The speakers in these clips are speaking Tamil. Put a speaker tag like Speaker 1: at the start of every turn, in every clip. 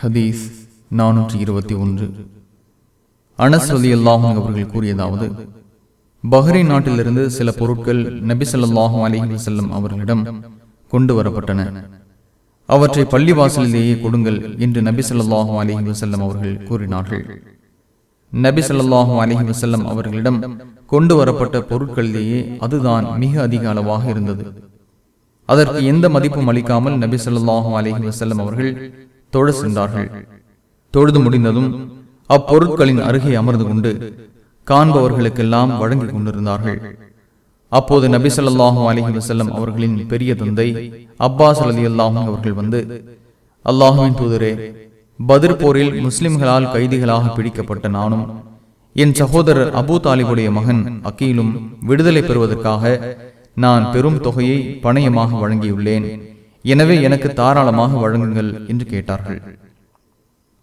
Speaker 1: ஹதீஸ் நானூற்றி இருபத்தி ஒன்று. அனஸ் ரதி அல்லாஹும் அவர்கள் கூறியதாவது பஹ்ரைன் நாட்டிலிருந்து சில பொருட்கள் நபிசல்லாஹும் அலிஹி அலைஹி அவர்களிடம் கொண்டு வரப்பட்டன. அவற்றை பள்ளிவாசலிலேயே கொடுங்கள் என்று நபி ஸல்லல்லாஹு அலைஹி வஸல்லம் அவர்கள் கூறினார்கள். நபி ஸல்லல்லாஹு அலைஹி வஸல்லம் அவர்களிடம் கொண்டு வரப்பட்ட பொருட்களிலேயே அதுதான் மிக அதிக அளவாக இருந்தது. அதற்கு எந்த மதிப்பும் அளிக்காமல் நபி ஸல்லல்லாஹு அலைஹி வஸல்லம் அவர்கள் தொழ சென்றார்கள். தொழுது முடிந்ததும் அப்பொருட்களின் அருகே அமர்ந்து கொண்டு காண்பவர்களுக்கெல்லாம் வழங்கிக் கொண்டிருந்தார்கள். அப்போது நபி ஸல்லல்லாஹு அலைஹி வஸல்லம் அவர்களின் பெரிய தந்தை அப்பாஸ் அலி அல்லாஹும் அவர்கள் வந்து அல்லாஹுவின் தூதரே பதிர் போரில் முஸ்லிம்களால் கைதிகளாக பிடிக்கப்பட்ட நானும் என் சகோதரர் அபு தாலிபுடைய மகன் அக்கீலும் விடுதலை பெறுவதற்காக நான் பெரும் தொகையை பணயமாக வழங்கியுள்ளேன். எனவே எனக்கு தாராளமாக வழங்குங்கள் என்று கேட்டார்கள்.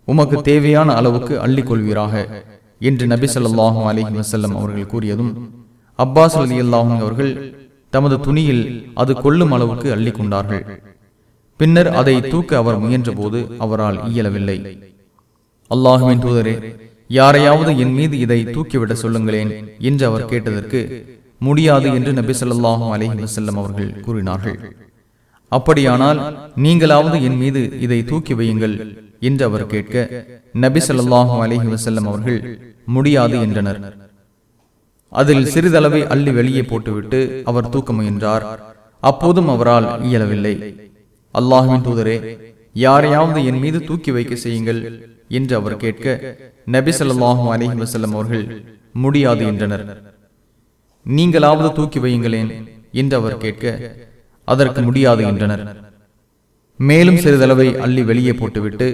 Speaker 1: உமக்கு தேவையான அளவுக்கு அள்ளிக் கொள்வீராக என்று நபி ஸல்லல்லாஹு அலைஹி வஸல்லம் அவர்கள் கூறியதும் அப்பாஸ் ரலியல்லாஹு அவர்கள் தமது துணியில் அது கொள்ளும் அளவுக்கு கொண்டார்கள். பின்னர் அதை தூக்க அவர் முயன்றபோது அவரால் இயலவில்லை. அல்லாஹுவின் தூதரே யாரையாவது என் மீது இதை தூக்கிவிட சொல்லுங்களேன் என்று அவர் கேட்டதற்கு முடியாது என்று நபி ஸல்லல்லாஹு அலைஹி வஸல்லம் அவர்கள் கூறினார்கள். அப்படியானால் நீங்களாவது என் மீது இதை தூக்கி வையுங்கள் என்று அவர் கேட்க நபி ஸல்லல்லாஹு அலஹி வசல்லம் அவர்கள் முடியாது என்றனர். அதில் சிறிதளவை அள்ளி வெளியே போட்டுவிட்டு அவர் தூக்க முயன்றார். அப்போதும் அவரால் இயலவில்லை. அல்லாஹுவின் தூதரே யாரையாவது என் மீது தூக்கி வைக்க செய்யுங்கள் என்று அவர் கேட்க நபி ஸல்லல்லாஹு அலஹி வசல்லம் அவர்கள் முடியாது என்றனர். நீங்களாவது தூக்கி வையுங்களேன் என்று அவர் கேட்க அதற்கு முடியாது என்றனர் மேலும் சிறிதளவை அள்ளி வெளியே போட்டுவிட்டு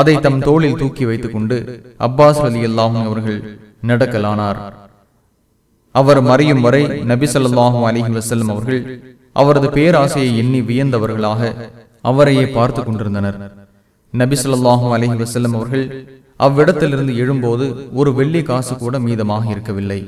Speaker 1: அதை தம் தோளில் தூக்கி வைத்துக் கொண்டு அப்பாஸ் அலி அல்லாஹும் அவர்கள் நடக்கலானார். அவர் மறையும் வரை நபி ஸல்லல்லாஹு அலைஹி வஸல்லம் அவர்கள் அவரது பேராசையை எண்ணி வியந்தவர்களாக அவரையே பார்த்து கொண்டிருந்தனர். நபி ஸல்லல்லாஹு அலைஹி வஸல்லம் அவர்கள் அவ்விடத்திலிருந்து எழும்போது ஒரு வெள்ளி காசு கூட மீதமாக இருக்கவில்லை.